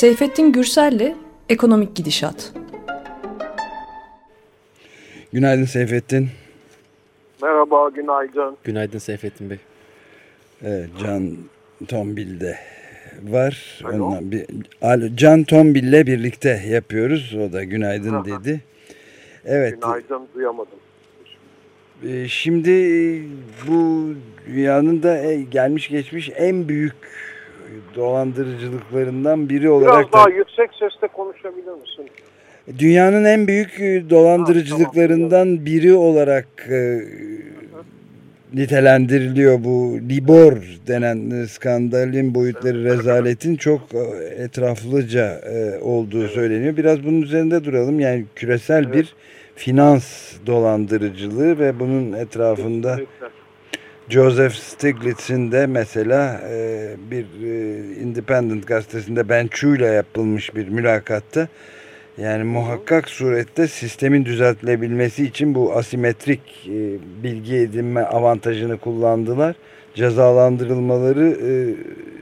Seyfettin Gürsel'le Ekonomik Gidişat. Günaydın Seyfettin. Merhaba, günaydın. Günaydın Seyfettin Bey. Evet, Can Tombil de var. Onunla bir, Can Tombil'le birlikte yapıyoruz. O da günaydın Aha. dedi. Evet. Günaydın, duyamadım. e, Şimdi bu dünyanın da e, gelmiş geçmiş en büyük dolandırıcılıklarından biri olarak Biraz da daha yüksek sesle konuşabilir misin? Dünyanın en büyük e, dolandırıcılıklarından biri olarak e, nitelendiriliyor bu Libor denen e, skandalin boyutları rezaletin çok e, etraflıca e, olduğu söyleniyor. Biraz bunun üzerinde duralım. Yani küresel bir finans dolandırıcılığı ve bunun etrafında Kesinlikle. Joseph Stiglitz'in de mesela e, bir e, Independent gazetesinde Ben Chu'yla yapılmış bir mülakatta yani muhakkak surette sistemin düzeltilebilmesi için bu asimetrik e, bilgi edinme avantajını kullandılar. Cezalandırılmaları e,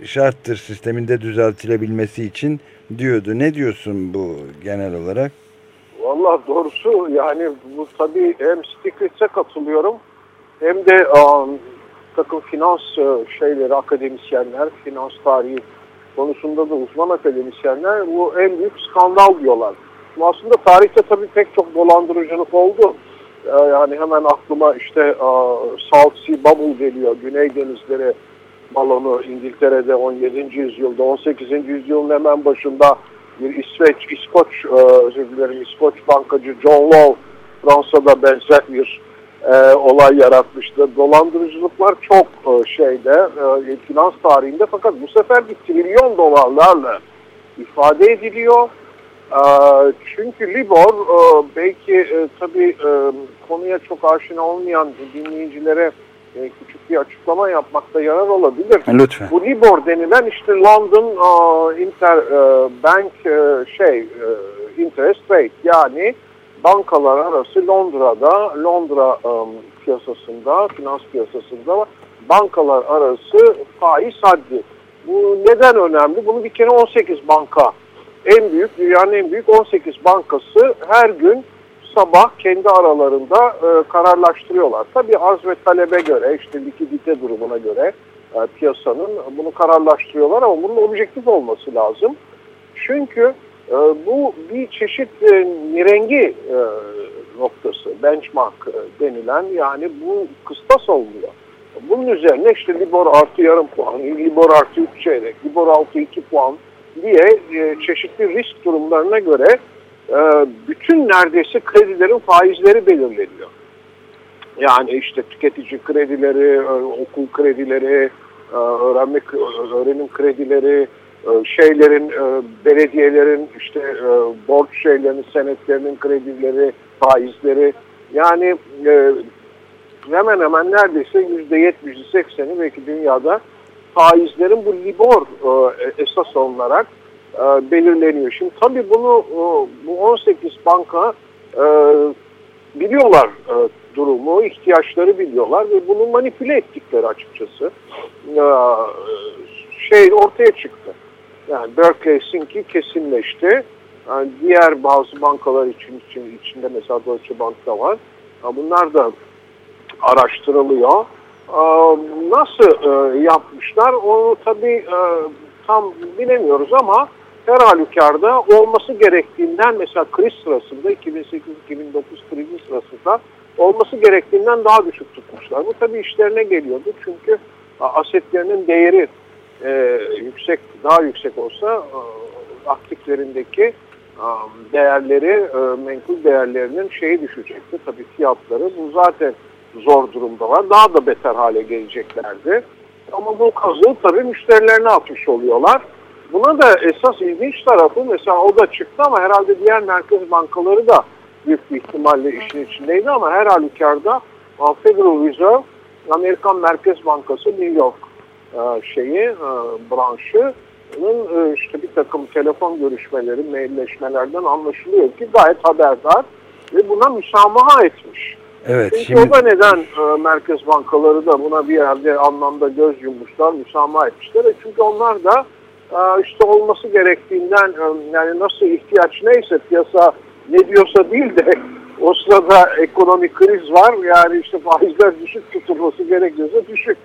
şarttır sisteminde düzeltilebilmesi için diyordu. Ne diyorsun bu genel olarak? Valla doğrusu yani bu tabii hem Stiglitz'e katılıyorum hem de um, takım finans e, şeyleri, akademisyenler, finans tarihi konusunda da uzman akademisyenler bu en büyük skandal diyorlar. Şimdi aslında tarihte tabii pek çok dolandırıcılık oldu. Ee, yani hemen aklıma işte uh, South Sea Bubble geliyor. Güney denizleri balonu İngiltere'de 17. yüzyılda, 18. yüzyılın hemen başında bir İsveç, İskoç, e, özür dilerim İskoç bankacı John Law Fransa'da benzer bir e, olay yaratmıştı. Dolandırıcılıklar çok e, şeyde, e, finans tarihinde fakat bu sefer bir trilyon dolarlarla ifade ediliyor. E, çünkü Libor e, belki e, tabii e, konuya çok aşina olmayan dinleyicilere e, küçük bir açıklama yapmakta yarar olabilir. Lütfen. Bu Libor denilen işte London e, Inter e, Bank e, şey e, interest rate yani bankalar arası Londra'da Londra e, piyasasında finans piyasasında bankalar arası faiz haddi. Bu neden önemli? Bunu bir kere 18 banka en büyük dünyanın en büyük 18 bankası her gün sabah kendi aralarında e, kararlaştırıyorlar. Tabii arz ve talebe göre işte likidite durumuna göre e, piyasanın bunu kararlaştırıyorlar ama bunun objektif olması lazım. Çünkü e, bu bir çeşit e, nirengi e, noktası, benchmark e, denilen yani bu kıstas oluyor. Bunun üzerine işte Libor artı yarım puan, Libor artı 3 çeyrek, Libor altı 2 puan diye e, çeşitli risk durumlarına göre bütün neredeyse kredilerin faizleri belirleniyor. Yani işte tüketici kredileri, okul kredileri, öğrenme öğrenim kredileri, şeylerin, e, belediyelerin işte e, borç şeylerinin, senetlerinin kredileri, faizleri. Yani e, hemen hemen neredeyse yüzde yetmişi, sekseni belki dünyada faizlerin bu libor e, esas alınarak e, belirleniyor. Şimdi tabii bunu e, bu 18 banka e, biliyorlar e, durumu, ihtiyaçları biliyorlar ve bunu manipüle ettikleri açıkçası e, şey ortaya çıktı. Yani Berkeley'sinki kesinleşti. Yani diğer bazı bankalar için, için içinde mesela Deutsche Bank'ta var. Yani bunlar da araştırılıyor. E, nasıl e, yapmışlar onu tabii e, tam bilemiyoruz ama her halükarda olması gerektiğinden mesela kriz sırasında 2008-2009 krizi sırasında olması gerektiğinden daha düşük tutmuşlar. Bu tabii işlerine geliyordu çünkü asetlerinin değeri e, yüksek daha yüksek olsa e, aktiflerindeki e, değerleri e, menkul değerlerinin şeyi düşecekti. Tabii fiyatları bu zaten zor durumda var. Daha da beter hale geleceklerdi. Ama bu kazığı tabii müşterilerine atmış oluyorlar. Buna da esas ilginç tarafı mesela o da çıktı ama herhalde diğer merkez bankaları da büyük bir ihtimalle işin içindeydi ama her halükarda Federal Reserve Amerikan Merkez Bankası New York şeyi e, branşının e, işte bir takım telefon görüşmeleri, mailleşmelerden anlaşılıyor ki gayet haberdar ve buna müsamaha etmiş. Evet, Çünkü şimdi o da neden e, merkez bankaları da buna bir yerde anlamda göz yummuşlar, müsamaha etmişler. E, çünkü onlar da e, işte olması gerektiğinden e, yani nasıl ihtiyaç neyse piyasa ne diyorsa değil de o sırada ekonomik kriz var yani işte faizler düşük tutulması gerekiyorsa düşük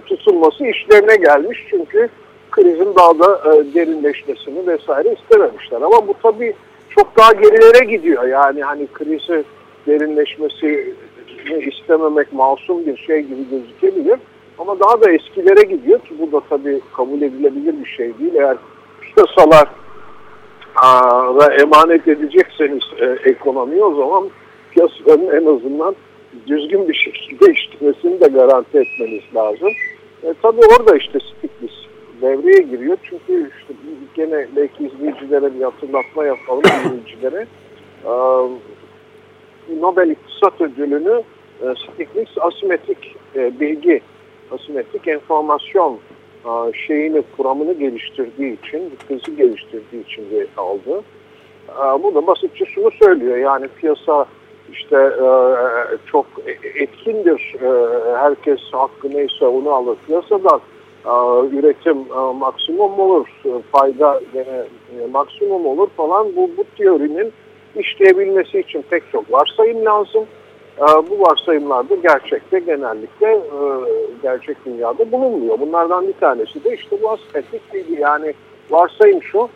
tutulması işlerine gelmiş çünkü krizin daha da e, derinleşmesini vesaire istememişler ama bu tabii çok daha gerilere gidiyor yani hani krizi derinleşmesi istememek masum bir şey gibi gözükebilir. Ama daha da eskilere gidiyor ki bu da tabii kabul edilebilir bir şey değil. Eğer piyasalar emanet edecekseniz e, ekonomiyi o zaman piyasaların en azından düzgün bir şekilde işlemesini de garanti etmeniz lazım. E, tabii orada işte Stiglitz devreye giriyor. Çünkü işte gene belki izleyicilere bir hatırlatma yapalım izleyicilere. E, Nobel İktisat Ödülünü e, Stiglitz asimetrik e, bilgi, asimetrik enformasyon e, şeyini, kuramını geliştirdiği için, krizi geliştirdiği için aldı. E, bu da basitçe şunu söylüyor. Yani piyasa işte e, çok etkindir. E, herkes hakkı neyse onu alır piyasadan. E, üretim e, maksimum olur, fayda gene e, maksimum olur falan. Bu, bu teorinin işleyebilmesi için pek çok varsayım lazım. E, bu varsayımlar da gerçekte genellikle e, gerçek dünyada bulunmuyor. Bunlardan bir tanesi de işte bu asetlik bilgi. Yani varsayım şu,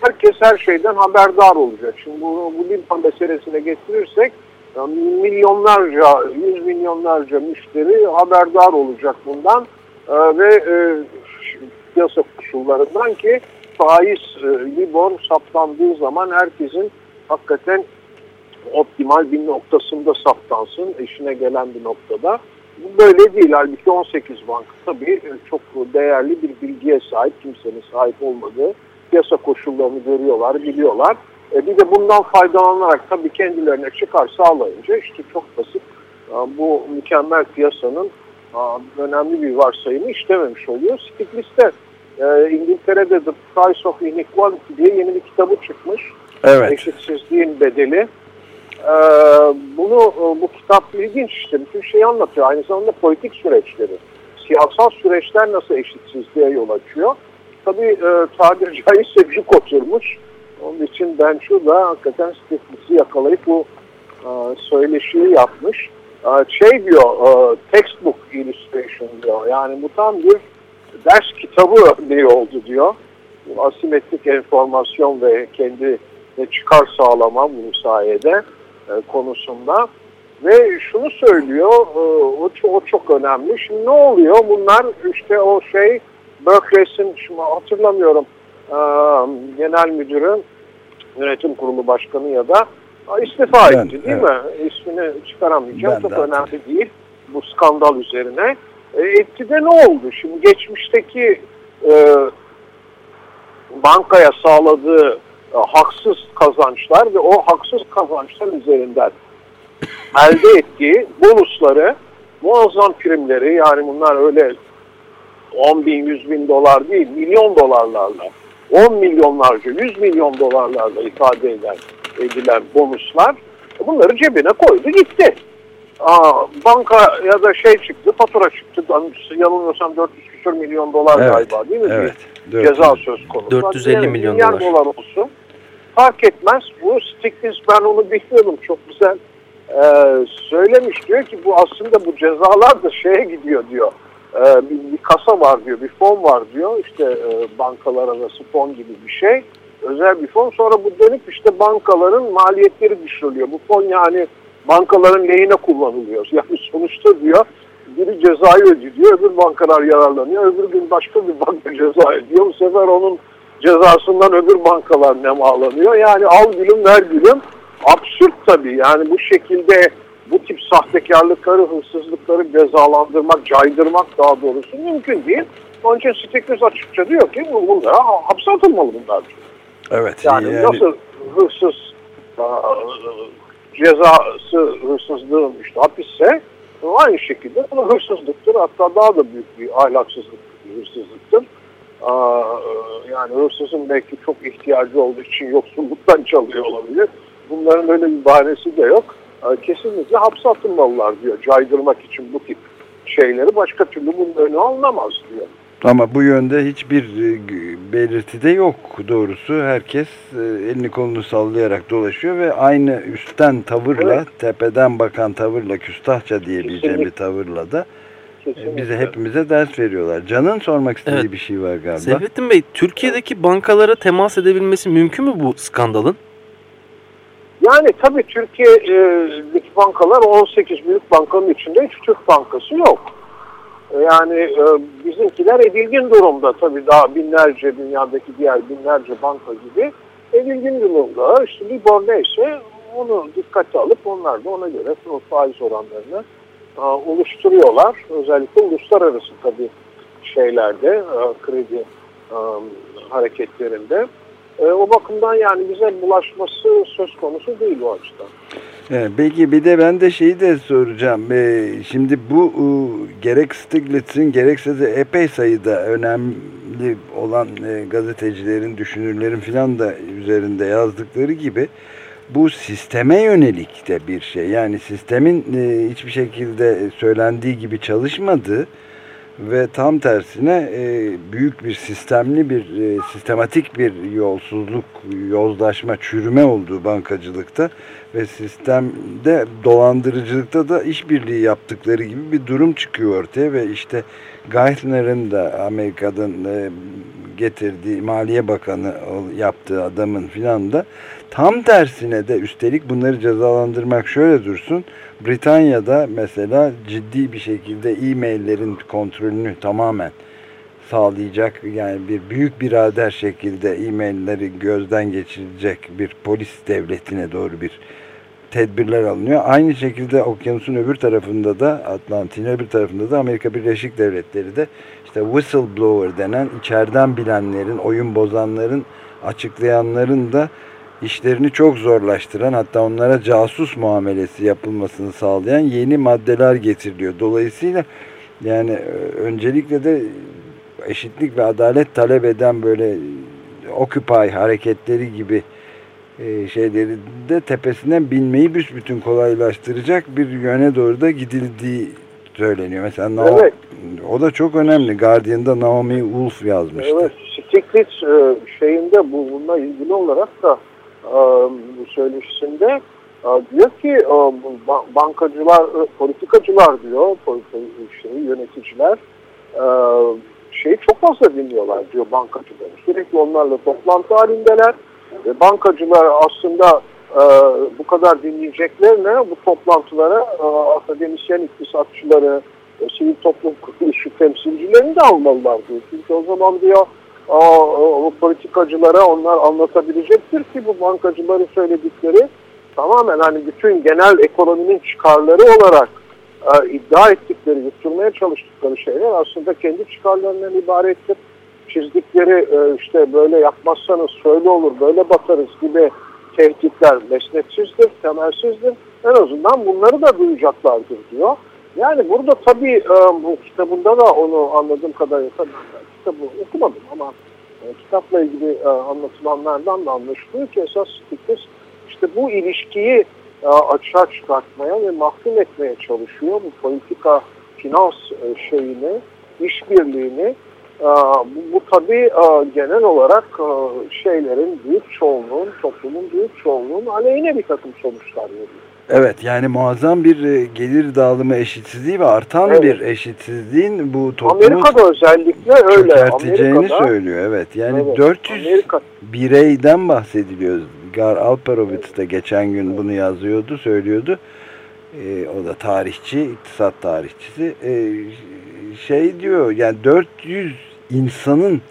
herkes her şeyden haberdar olacak. Şimdi bu, bu limpa meselesine getirirsek milyonlarca, yüz milyonlarca müşteri haberdar olacak bundan e, ve e, piyasa koşullarından ki faiz e, Libor saptandığı zaman herkesin hakikaten optimal bir noktasında saptansın, işine gelen bir noktada. Bu böyle değil. Halbuki 18 bank tabii e, çok değerli bir bilgiye sahip, kimsenin sahip olmadığı piyasa koşullarını görüyorlar, biliyorlar. E bir de bundan faydalanarak tabii kendilerine çıkar sağlayınca işte çok basit e, bu mükemmel piyasanın e, önemli bir varsayımı işlememiş oluyor. Stiglitz'te e, İngiltere'de The Price of Inequality diye yeni bir kitabı çıkmış. Evet. Eşitsizliğin bedeli. Bunu bu kitap ilginç işte bütün şeyi anlatıyor. Aynı zamanda politik süreçleri. Siyasal süreçler nasıl eşitsizliğe yol açıyor. Tabii tabiri caizse cuk oturmuş. Onun için ben şurada hakikaten Stiglitz'i yakalayıp bu söyleşiyi yapmış. Şey diyor, textbook illustration diyor. Yani bu tam bir ders kitabı örneği oldu diyor. Asimetrik enformasyon ve kendi çıkar sağlama bu sayede konusunda. Ve şunu söylüyor, o, o çok önemli. Şimdi ne oluyor? Bunlar işte o şey, Berkeley'sin, şimdi hatırlamıyorum, genel müdürü, yönetim kurulu başkanı ya da istifa ben, etti değil evet. mi? İsmini çıkaramayacağım. Ben Çok önemli değil bu skandal üzerine. E, etti de ne oldu? Şimdi geçmişteki e, bankaya sağladığı e, haksız kazançlar ve o haksız kazançlar üzerinden elde ettiği bonusları, muazzam primleri yani bunlar öyle 10 bin, 100 bin dolar değil, milyon dolarlarla, 10 milyonlarca, 100 milyon dolarlarla ifade eden, edilen bonuslar bunları cebine koydu gitti. Aa, banka ya da şey çıktı, fatura çıktı. Yanılmıyorsam 400 küsur milyon dolar Evet, galiba değil mi? evet. Bir 400. ceza söz konusu. 450 Yani milyon milyar dolar. olsun. Fark etmez. Bu Stiglitz ben onu bilmiyordum. Çok güzel e, söylemiş. Diyor ki bu aslında bu cezalar da şeye gidiyor diyor. E, bir, bir kasa var diyor, bir fon var diyor. İşte e, bankalar arası fon gibi bir şey. Özel bir fon. Sonra bu dönüp işte bankaların maliyetleri düşürülüyor. Bu fon yani bankaların lehine kullanılıyor. Yani sonuçta diyor biri cezayı ödüyor, öbür bankalar yararlanıyor, öbür gün başka bir banka ceza ödüyor. Bu sefer onun cezasından öbür bankalar nemalanıyor. Yani al gülüm ver gülüm. Absürt tabii yani bu şekilde bu tip sahtekarlıkları, hırsızlıkları cezalandırmak, caydırmak daha doğrusu mümkün değil. Onun için açıkça diyor ki bu- bunlara hapse atılmalı bunlar. Evet. Yani, yani, nasıl hırsız aa, cezası hırsızlığın işte hapisse aynı şekilde bu hırsızlıktır. Hatta daha da büyük bir ahlaksızlık, bir hırsızlıktır. Aa, yani hırsızın belki çok ihtiyacı olduğu için yoksulluktan çalıyor olabilir. Bunların öyle bir bahanesi de yok. Kesinlikle hapse atılmalılar diyor caydırmak için bu tip şeyleri. Başka türlü bunun önü alınamaz diyor. Ama bu yönde hiçbir e, belirti de yok doğrusu. Herkes e, elini kolunu sallayarak dolaşıyor ve aynı üstten tavırla, evet. tepeden bakan tavırla, küstahça diyebileceğim bir tavırla da e, Kesinlikle. bize hepimize ders veriyorlar. Can'ın sormak istediği evet. bir şey var galiba. Seyfettin Bey, Türkiye'deki bankalara temas edebilmesi mümkün mü bu skandalın? Yani tabii Türkiye'deki bankalar 18 büyük bankanın içinde hiç Türk bankası yok. Yani e, bizimkiler edilgin durumda tabii daha binlerce dünyadaki diğer binlerce banka gibi edilgin durumda. İşte Libor neyse onu dikkate alıp onlar da ona göre faiz oranlarını e, oluşturuyorlar. Özellikle uluslararası tabii şeylerde e, kredi e, hareketlerinde. E, o bakımdan yani bize bulaşması söz konusu değil o açıdan. Evet, peki bir de ben de şeyi de soracağım. Ee, şimdi bu e, gerek Stiglitz'in gerekse de epey sayıda önemli olan e, gazetecilerin, düşünürlerin filan da üzerinde yazdıkları gibi bu sisteme yönelik de bir şey. Yani sistemin e, hiçbir şekilde söylendiği gibi çalışmadığı ve tam tersine e, büyük bir sistemli bir e, sistematik bir yolsuzluk, yozlaşma, çürüme olduğu bankacılıkta ve sistemde dolandırıcılıkta da işbirliği yaptıkları gibi bir durum çıkıyor ortaya ve işte Geithner'ın da Amerika'dan e, getirdiği Maliye Bakanı yaptığı adamın filan da tam tersine de üstelik bunları cezalandırmak şöyle dursun. Britanya'da mesela ciddi bir şekilde e-maillerin kontrolünü tamamen sağlayacak yani bir büyük birader şekilde e-mailleri gözden geçirecek bir polis devletine doğru bir tedbirler alınıyor. Aynı şekilde okyanusun öbür tarafında da Atlantik'in öbür tarafında da Amerika Birleşik Devletleri de işte whistleblower denen içeriden bilenlerin, oyun bozanların, açıklayanların da işlerini çok zorlaştıran hatta onlara casus muamelesi yapılmasını sağlayan yeni maddeler getiriliyor. Dolayısıyla yani e, öncelikle de eşitlik ve adalet talep eden böyle Occupy hareketleri gibi şeyleri de tepesinden binmeyi büsbütün kolaylaştıracak bir yöne doğru da gidildiği söyleniyor. Mesela Naomi, evet. o da çok önemli. Guardian'da Naomi Wolf yazmıştı. Evet, Stiglitz e, şeyinde bu bununla ilgili olarak da bu söyleşisinde diyor ki bankacılar, politikacılar diyor, şey, yöneticiler şeyi çok fazla dinliyorlar diyor bankacıları. Sürekli onlarla toplantı halindeler bankacılar aslında bu kadar dinleyeceklerine bu toplantılara akademisyen iktisatçıları, sivil toplum kuruluşu temsilcilerini de almalılar diyor. Çünkü o zaman diyor o politikacılara onlar anlatabilecektir ki bu bankacıların söyledikleri tamamen hani bütün genel ekonominin çıkarları olarak e, iddia ettikleri, yutturmaya çalıştıkları şeyler aslında kendi çıkarlarından ibarettir. Çizdikleri e, işte böyle yapmazsanız şöyle olur, böyle batarız gibi tehditler mesnetsizdir, temelsizdir. En azından bunları da duyacaklardır diyor. Yani burada tabii e, bu kitabında da onu anladığım kadarıyla tabii kitabı okumadım ama e, kitapla ilgili anlatılanlardan da anlaşılıyor ki esas Stiglitz işte bu ilişkiyi açığa çıkartmaya ve mahkum etmeye çalışıyor. Bu politika finans şeyini, işbirliğini bu, bu tabii e, genel olarak e, şeylerin büyük çoğunluğun, toplumun büyük çoğunluğun aleyhine bir takım sonuçlar veriyor. Evet yani muazzam bir e, gelir dağılımı eşitsizliği ve artan evet. bir eşitsizliğin bu toplumu Amerika'da özellikle öyle. çökerteceğini Amerika'da, söylüyor. Evet yani evet, 400 Amerika. bireyden bahsediliyor. Gar Alperovitz de geçen gün bunu yazıyordu, söylüyordu. Ee, o da tarihçi, iktisat tarihçisi. Ee, şey diyor yani 400 insanın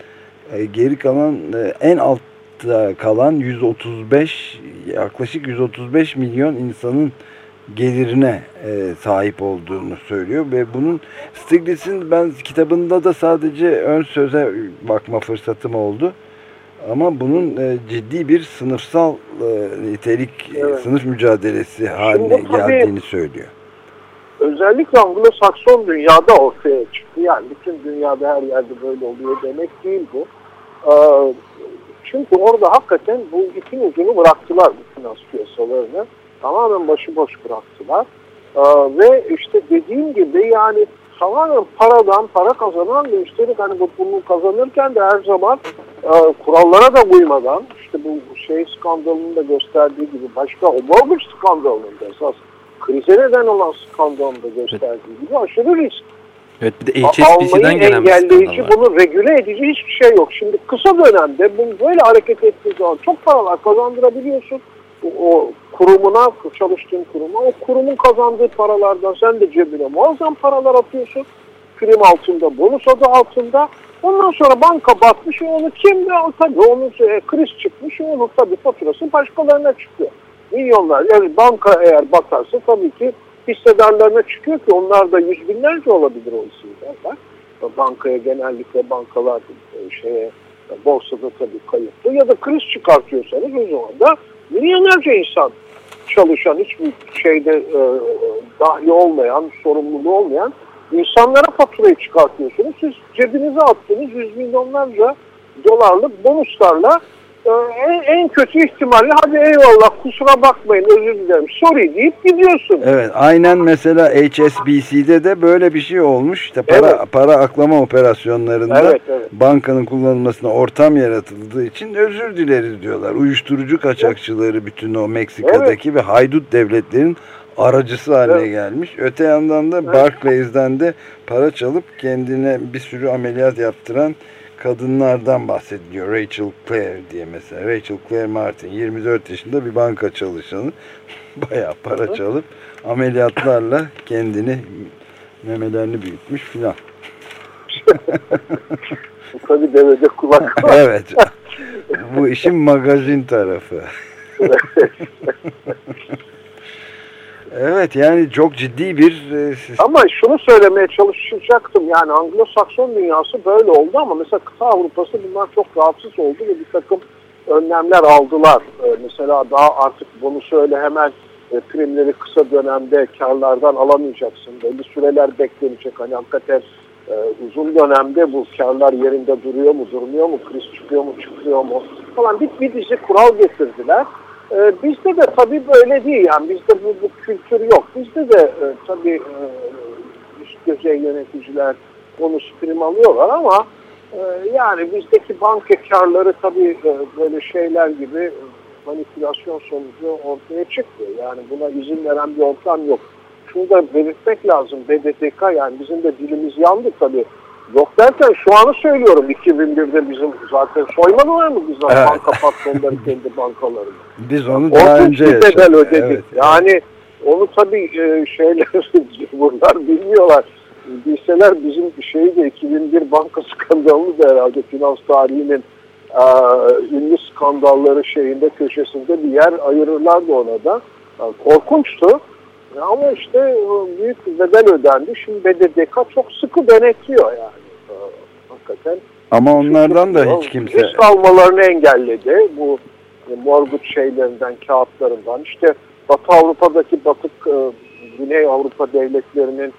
e, geri kalan e, en alt kalan 135 yaklaşık 135 milyon insanın gelirine e, sahip olduğunu söylüyor ve bunun Stiglitz'in ben kitabında da sadece ön söze bakma fırsatım oldu. Ama bunun e, ciddi bir sınıfsal e, nitelik, evet. sınıf mücadelesi haline Şimdi, geldiğini söylüyor. Özellikle Anglo-Sakson dünyada ortaya çıktı. Yani bütün dünyada her yerde böyle oluyor demek değil bu. Ee, çünkü orada hakikaten bu ipin ucunu bıraktılar bu finans piyasalarını. Tamamen başıboş bıraktılar. Ee, ve işte dediğim gibi yani tamamen paradan para kazanan ve üstelik hani bu, bunu kazanırken de her zaman e, kurallara da uymadan işte bu şey skandalının da gösterdiği gibi başka o mortgage da esas krize neden olan skandalın da gösterdiği gibi aşırı risk. Evet bir de HSBC'den gelen engelleyici, bunu regüle edici hiçbir şey yok. Şimdi kısa dönemde bunu böyle hareket ettiği zaman çok paralar kazandırabiliyorsun. O, o kurumuna, çalıştığın kuruma, o kurumun kazandığı paralardan sen de cebine muazzam paralar atıyorsun. Prim altında, bonus adı altında. Ondan sonra banka batmış onu kim de tabii onun e, kriz çıkmış onun tabii faturası başkalarına çıkıyor. Milyonlar yani banka eğer batarsa tabii ki hissedarlarına çıkıyor ki onlar da yüz binlerce olabilir o hissedarlar. Bankaya genellikle bankalar e, şeye borsada tabii kayıtlı ya da kriz çıkartıyorsanız o zaman da milyonlarca insan çalışan hiçbir şeyde e, dahli olmayan, sorumluluğu olmayan insanlara faturayı çıkartıyorsunuz. Siz cebinize attığınız yüz milyonlarca dolarlık bonuslarla en, en kötü ihtimalle hadi eyvallah kusura bakmayın özür dilerim sorry deyip gidiyorsun. Evet aynen mesela HSBC'de de böyle bir şey olmuş. İşte para, Evet. para aklama operasyonlarında Evet, evet. bankanın kullanılmasına ortam yaratıldığı için özür dileriz diyorlar. Uyuşturucu kaçakçıları bütün o Meksika'daki ve haydut devletlerin aracısı haline Evet. gelmiş. Öte yandan da Barclays'den de para çalıp kendine bir sürü ameliyat yaptıran kadınlardan bahsediliyor. Rachel Clare diye mesela. Rachel Clare Martin 24 yaşında bir banka çalışanı. Bayağı para çalıp ameliyatlarla kendini memelerini büyütmüş filan. Tabii devede kulak var. Evet. Bu işin magazin tarafı. Evet yani çok ciddi bir e. Ama şunu söylemeye çalışacaktım yani Anglo-Sakson dünyası böyle oldu ama mesela kıta Avrupası bundan çok rahatsız oldu ve bir takım önlemler aldılar. Ee, mesela daha artık bunu söyle hemen e, primleri kısa dönemde karlardan alamayacaksın. Belli süreler beklenecek. Hani hakikaten e, uzun dönemde bu karlar yerinde duruyor mu, durmuyor mu, kriz çıkıyor mu, çıkıyor mu falan bir, bir dizi kural getirdiler. Ee, bizde de tabii böyle değil yani bizde bu, bu kültür yok. Bizde de e, tabii e, üst düzey yöneticiler bonus prim alıyorlar ama e, yani bizdeki banka karları tabii e, böyle şeyler gibi e, manipülasyon sonucu ortaya çıktı. Yani buna izin veren bir ortam yok. Şunu da belirtmek lazım. BDDK yani bizim de dilimiz yandı tabii. Yok derken şu anı söylüyorum 2001'de bizim zaten soymadılar mı biz Evet. banka patronları kendi bankalarını? Biz onu daha Korkunç önce bedel yaşadık. ödedik. Evet. Yani onu tabii e, şeyler bunlar bilmiyorlar. Bilseler bizim şeyde 2001 banka skandalını da herhalde finans tarihinin e, ünlü skandalları şeyinde köşesinde bir yer ayırırlardı ona da. E, korkunçtu. Ama işte büyük bir bedel ödendi. Şimdi BDDK çok sıkı denetliyor yani. E, hakikaten. Ama onlardan da hiç kimse Risk almalarını engelledi. Bu e, mortgage şeylerinden, kağıtlarından. İşte Batı Avrupa'daki batık e, Güney Avrupa devletlerinin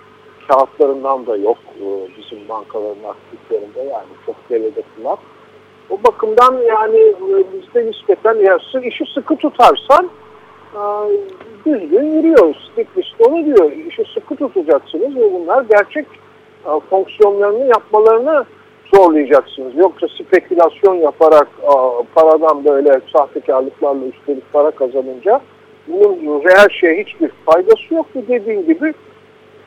kağıtlarından da yok e, bizim bankaların aktiflerinde yani çok kulak. O bakımdan yani bizde nispeten ya, işi sıkı tutarsan düzgün yürüyor. Stiglitz de onu diyor. İşi sıkı tutacaksınız ve bunlar gerçek e, fonksiyonlarını yapmalarını zorlayacaksınız. Yoksa spekülasyon yaparak e, paradan böyle sahtekarlıklarla üstelik para kazanınca bunun reel şeye hiçbir faydası yok. Ve dediğin gibi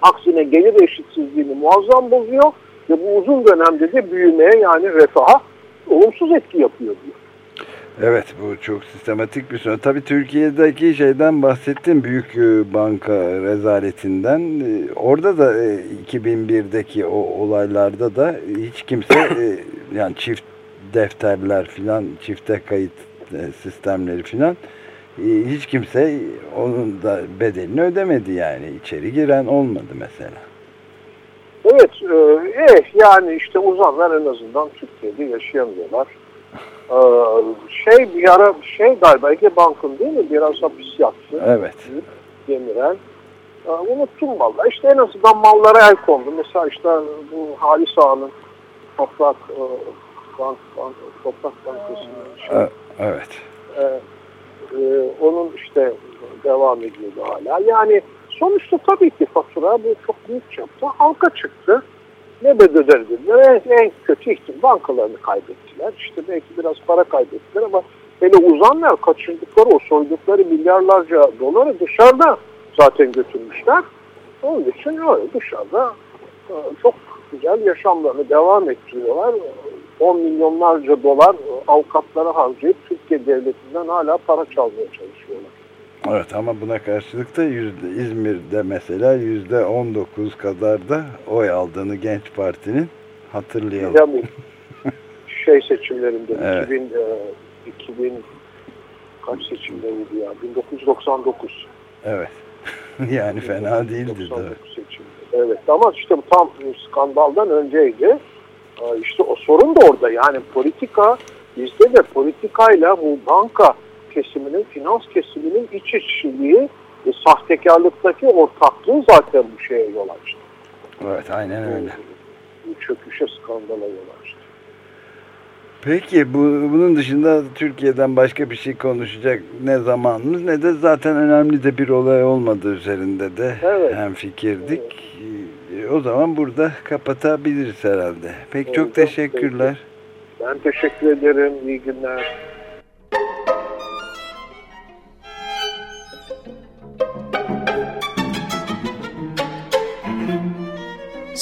aksine gelir eşitsizliğini muazzam bozuyor ve bu uzun dönemde de büyümeye yani refaha olumsuz etki yapıyor diyor. Evet bu çok sistematik bir sorun. Tabii Türkiye'deki şeyden bahsettim büyük e, banka rezaletinden. E, Orada da e, 2001'deki o olaylarda da hiç kimse e, yani çift defterler filan çifte kayıt e, sistemleri filan e, hiç kimse onun da bedelini ödemedi yani içeri giren olmadı mesela. Evet, e, eh, yani işte uzanlar en azından Türkiye'de yaşayamıyorlar. E, şey bir ara şey galiba Ege Bank'ın değil mi biraz hapis yattı. Evet. Demirel. E, unuttum valla. İşte en azından mallara el kondu. Mesela işte bu Halis Ağa'nın toprak e, bank, bank, toprak bankasının şey, E, Evet. e, e, onun işte devam ediyordu hala. Yani sonuçta tabii ki fatura bu çok büyük çapta halka çıktı. Ne bedel? En, en kötü ihtimal bankalarını kaybettiler. İşte belki biraz para kaybettiler ama hele uzanlar kaçırdıkları o soydukları milyarlarca doları dışarıda zaten götürmüşler. Onun için öyle dışarıda e, çok güzel yaşamlarını devam ettiriyorlar. 10 milyonlarca dolar avukatlara harcayıp Türkiye devletinden hala para çalmaya çalışıyorlar. Evet ama buna karşılık da yüzde, İzmir'de mesela yüzde 19 kadar da oy aldığını Genç Parti'nin hatırlayalım. Yani şey seçimlerinde Evet. 2000, e, 2000 kaç seçimleriydi ya? 1999. Evet. yani fena değildi. 99 tabii. seçimleri. Evet ama işte bu tam skandaldan önceydi. Ee, İşte o sorun da orada yani politika bizde de politikayla bu banka kesiminin, finans kesiminin iç içiliği ve sahtekarlıktaki ortaklığı zaten bu şeye yol açtı. Evet aynen öyle. Bu çöküşe skandala yol açtı. Peki bu, bunun dışında Türkiye'den başka bir şey konuşacak ne zamanımız ne de zaten önemli de bir olay olmadığı üzerinde de Evet. hem fikirdik. O zaman burada kapatabiliriz herhalde. Pek çok Oldu. teşekkürler. Ben teşekkür ederim. İyi günler.